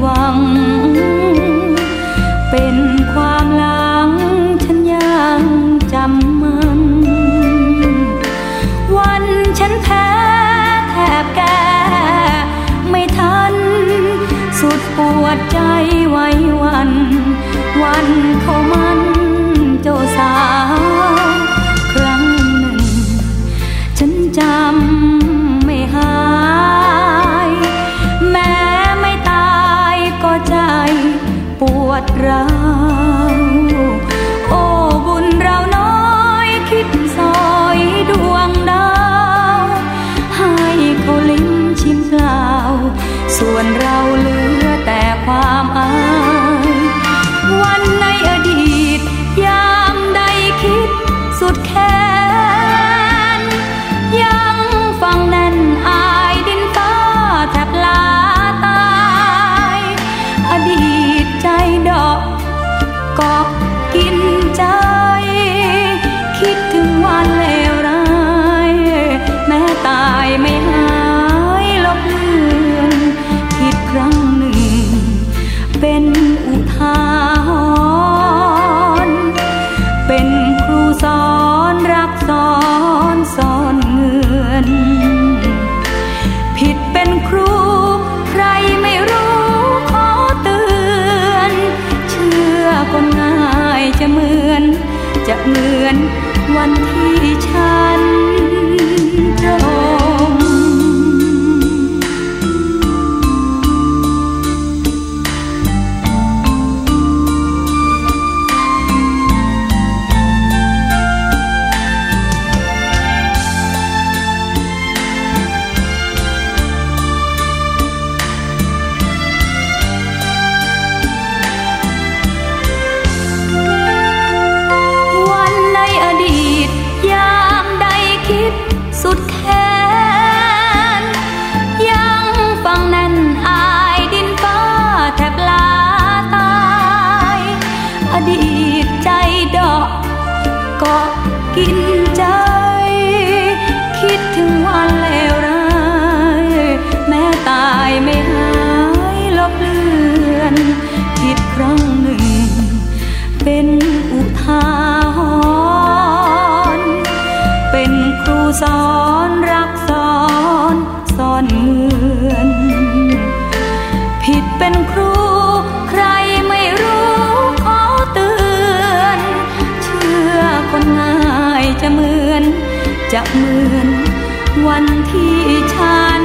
หวัง เป็นความหลังฉันยังจำมัน วันฉันแพ้แทบแก่ไม่ทัน สุดปวดใจ ส่วนเราเหลือแต่ความอายวันในอดีต ยามใดคิดสุดแค้นยังฟังแน่นอายดินฟ้าแทบลาตาย อดีตใจดอกกาะกินใจ เป็นอุทาหรณ์เป็นครูสอนรักสอนสอนเงินผิดเป็นครูใครไม่รู้ขอเตือน เชื่อคนง่ายจะเหมือน จะเหมือนวันที่ฉันจม อดใจดอกเกาะกินใจ คิดถึงวันเลวร้าย แม้ตายไม่หายลบเลือนผิดครั้งหนึ่ง เป็นอุทาห จะเหมือนวันที่ฉัน